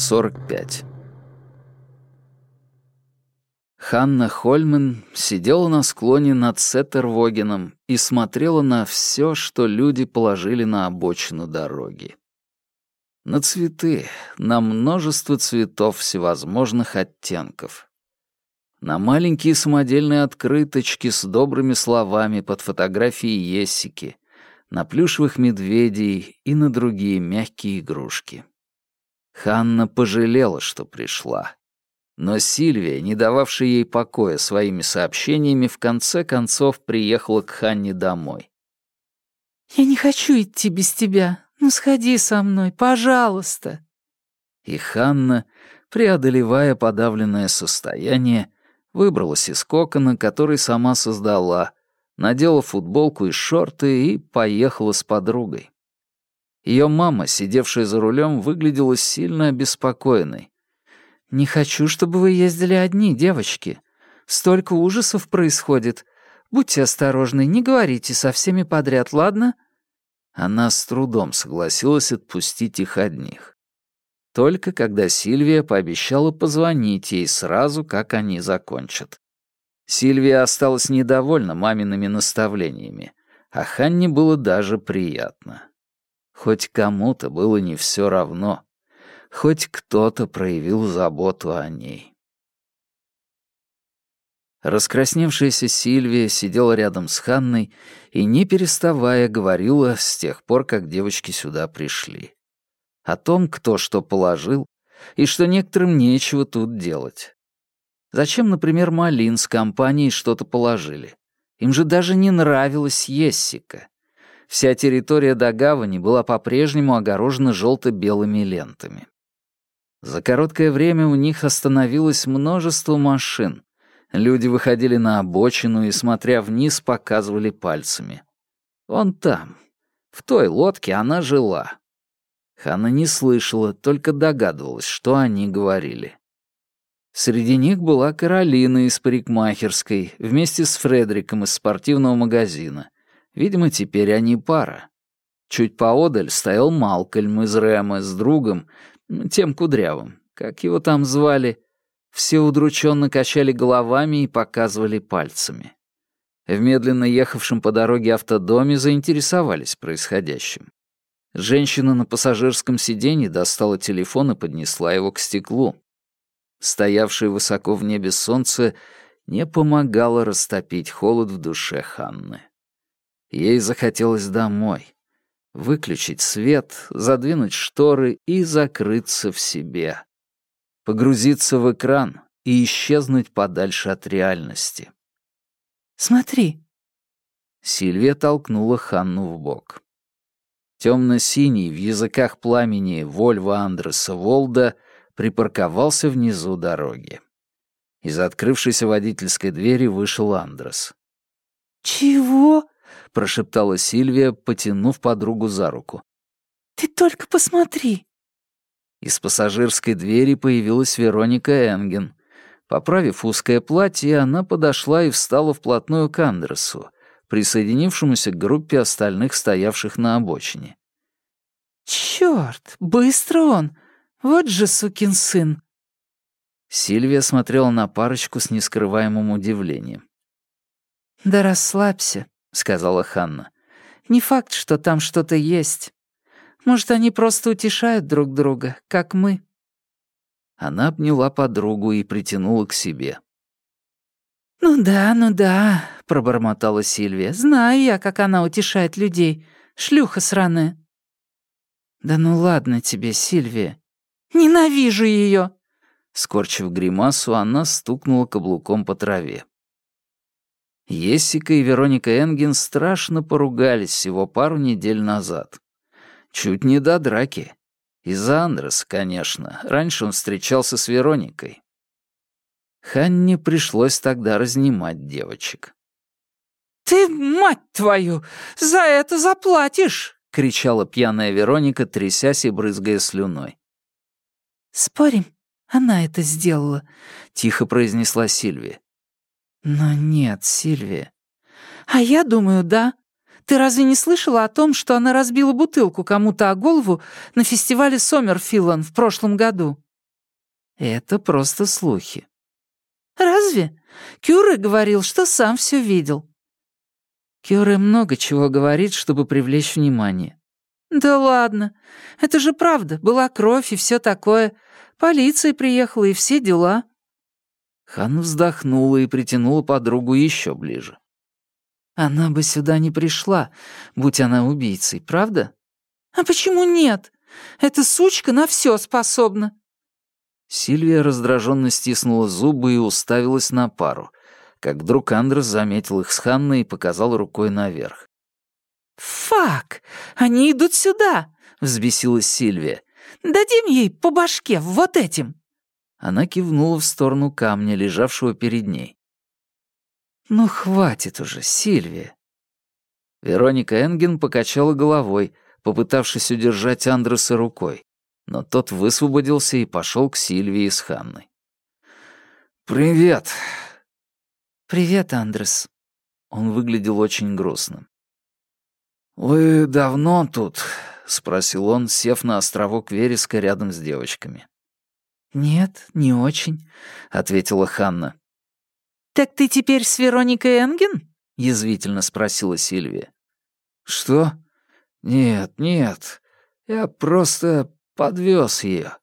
45 Ханна Хольмен сидела на склоне над Сеттервогеном и смотрела на все, что люди положили на обочину дороги. На цветы, на множество цветов всевозможных оттенков. На маленькие самодельные открыточки с добрыми словами под фотографией Ессики, на плюшевых медведей и на другие мягкие игрушки. Ханна пожалела, что пришла. Но Сильвия, не дававшая ей покоя своими сообщениями, в конце концов приехала к Ханне домой. «Я не хочу идти без тебя. Ну, сходи со мной, пожалуйста». И Ханна, преодолевая подавленное состояние, выбралась из кокона, который сама создала, надела футболку и шорты и поехала с подругой. Ее мама, сидевшая за рулем, выглядела сильно обеспокоенной. «Не хочу, чтобы вы ездили одни, девочки. Столько ужасов происходит. Будьте осторожны, не говорите со всеми подряд, ладно?» Она с трудом согласилась отпустить их одних. Только когда Сильвия пообещала позвонить ей сразу, как они закончат. Сильвия осталась недовольна мамиными наставлениями, а Ханне было даже приятно. Хоть кому-то было не все равно хоть кто-то проявил заботу о ней. Раскрасневшаяся Сильвия сидела рядом с Ханной и, не переставая, говорила с тех пор, как девочки сюда пришли. О том, кто что положил, и что некоторым нечего тут делать. Зачем, например, Малин с компанией что-то положили? Им же даже не нравилась Ессика. Вся территория до гавани была по-прежнему огорожена желто-белыми лентами. За короткое время у них остановилось множество машин. Люди выходили на обочину и, смотря вниз, показывали пальцами. «Вон там, в той лодке она жила». Хана не слышала, только догадывалась, что они говорили. Среди них была Каролина из парикмахерской, вместе с Фредериком из спортивного магазина. Видимо, теперь они пара. Чуть поодаль стоял Малкольм из Рэма с другом, тем кудрявым, как его там звали, все удрученно качали головами и показывали пальцами. В медленно ехавшем по дороге автодоме заинтересовались происходящим. Женщина на пассажирском сиденье достала телефон и поднесла его к стеклу. Стоявшее высоко в небе солнце не помогало растопить холод в душе Ханны. Ей захотелось домой, выключить свет, задвинуть шторы и закрыться в себе. Погрузиться в экран и исчезнуть подальше от реальности. «Смотри!» Сильвия толкнула Ханну в бок. Темно-синий в языках пламени Вольво Андреса Волда припарковался внизу дороги. Из открывшейся водительской двери вышел Андрес. «Чего?» — прошептала Сильвия, потянув подругу за руку. «Ты только посмотри!» Из пассажирской двери появилась Вероника Энген. Поправив узкое платье, она подошла и встала вплотную к Андресу, присоединившемуся к группе остальных, стоявших на обочине. «Чёрт, быстро он! Вот же сукин сын!» Сильвия смотрела на парочку с нескрываемым удивлением. «Да расслабься», — сказала Ханна. «Не факт, что там что-то есть. Может, они просто утешают друг друга, как мы». Она обняла подругу и притянула к себе. «Ну да, ну да», — пробормотала Сильвия. «Знаю я, как она утешает людей. Шлюха сраная». «Да ну ладно тебе, Сильвия». «Ненавижу ее. Скорчив гримасу, она стукнула каблуком по траве. Ессика и Вероника Энген страшно поругались всего пару недель назад. Чуть не до драки. Из-за Андреса, конечно. Раньше он встречался с Вероникой. Ханне пришлось тогда разнимать девочек. «Ты, мать твою, за это заплатишь!» — кричала пьяная Вероника, трясясь и брызгая слюной. «Спорим, она это сделала», — тихо произнесла Сильвия. «Но нет, Сильвия». «А я думаю, да. Ты разве не слышала о том, что она разбила бутылку кому-то о голову на фестивале Сомерфиллан в прошлом году?» Это просто слухи. «Разве? Кюре говорил, что сам все видел». Кюре много чего говорит, чтобы привлечь внимание. «Да ладно. Это же правда. Была кровь и все такое. Полиция приехала и все дела». Ханна вздохнула и притянула подругу еще ближе. Она бы сюда не пришла, будь она убийцей, правда? А почему нет? Эта сучка на все способна. Сильвия раздраженно стиснула зубы и уставилась на пару, как вдруг Андрес заметил их с Ханной и показал рукой наверх. «Фак! Они идут сюда!» — взбесилась Сильвия. «Дадим ей по башке вот этим!» Она кивнула в сторону камня, лежавшего перед ней. «Ну, хватит уже, Сильвия!» Вероника Энген покачала головой, попытавшись удержать Андреса рукой, но тот высвободился и пошел к Сильвии с Ханной. «Привет!» «Привет, Андрес!» Он выглядел очень грустным. «Вы давно тут?» — спросил он, сев на островок вереска рядом с девочками. «Нет, не очень», — ответила Ханна. «Так ты теперь с Вероникой Энген?» — язвительно спросила Сильвия. «Что? Нет, нет. Я просто подвез ее.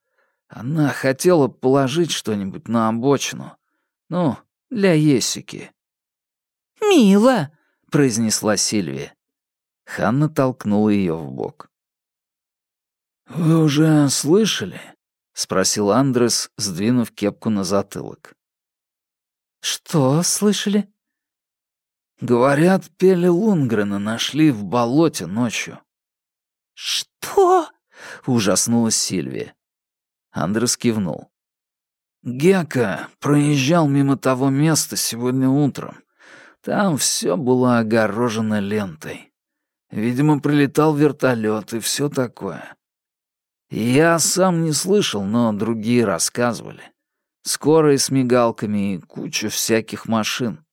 Она хотела положить что-нибудь на обочину. Ну, для Есики». «Мило», — произнесла Сильвия. Ханна толкнула ее в бок. «Вы уже слышали?» — спросил Андрес, сдвинув кепку на затылок. «Что слышали?» «Говорят, Пели Лунгрена нашли в болоте ночью». «Что?» — ужаснулась Сильвия. Андрес кивнул. Гека проезжал мимо того места сегодня утром. Там все было огорожено лентой. Видимо, прилетал вертолет и все такое. Я сам не слышал, но другие рассказывали. Скорые с мигалками и куча всяких машин.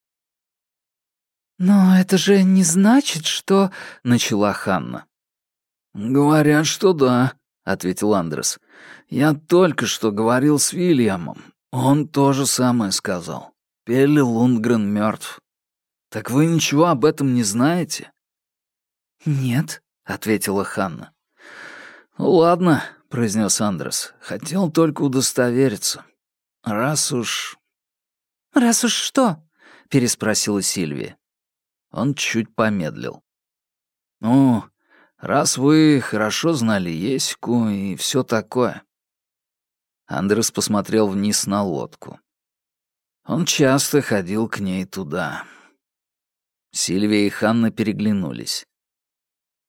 «Но это же не значит, что...» — начала Ханна. «Говорят, что да», — ответил Андрес. «Я только что говорил с Вильямом. Он тоже самое сказал. Пелли Лундгрен мертв. Так вы ничего об этом не знаете?» «Нет», — ответила Ханна. «Ладно», — произнес Андрес. «Хотел только удостовериться. Раз уж...» «Раз уж что?» — переспросила Сильвия. Он чуть помедлил. «Ну, раз вы хорошо знали Есику и все такое». Андрес посмотрел вниз на лодку. Он часто ходил к ней туда. Сильвия и Ханна переглянулись.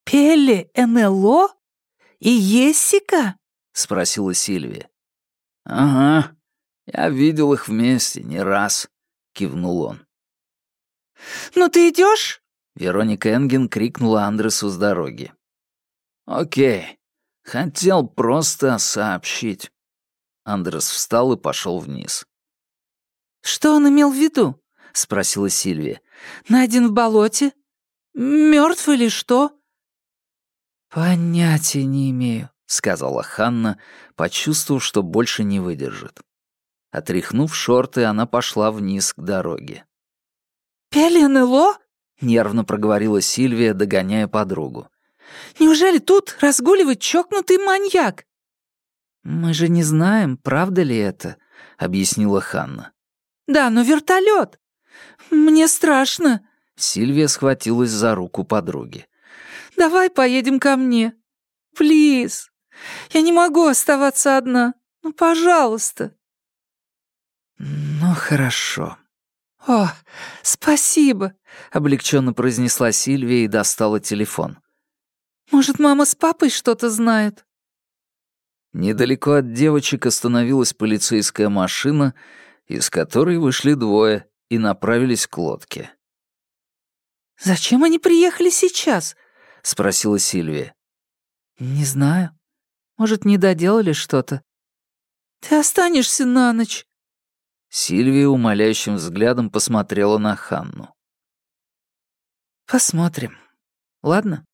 «Пелли НЛО? И Ессика?» — спросила Сильвия. «Ага, я видел их вместе не раз», — кивнул он. «Ну ты идешь? Вероника Энген крикнула Андресу с дороги. «Окей, хотел просто сообщить». Андрес встал и пошел вниз. «Что он имел в виду?» — спросила Сильвия. «Найден в болоте? Мертв или что?» «Понятия не имею», — сказала Ханна, почувствовав, что больше не выдержит. Отряхнув шорты, она пошла вниз к дороге. «Пелен нервно проговорила Сильвия, догоняя подругу. «Неужели тут разгуливает чокнутый маньяк?» «Мы же не знаем, правда ли это», — объяснила Ханна. «Да, но вертолет. Мне страшно». Сильвия схватилась за руку подруги. Давай поедем ко мне. Плиз. Я не могу оставаться одна. Ну, пожалуйста». «Ну, хорошо». «О, спасибо», — облегченно произнесла Сильвия и достала телефон. «Может, мама с папой что-то знают?» Недалеко от девочек остановилась полицейская машина, из которой вышли двое и направились к лодке. «Зачем они приехали сейчас?» — спросила Сильвия. «Не знаю. Может, не доделали что-то?» «Ты останешься на ночь?» Сильвия умоляющим взглядом посмотрела на Ханну. «Посмотрим. Ладно?»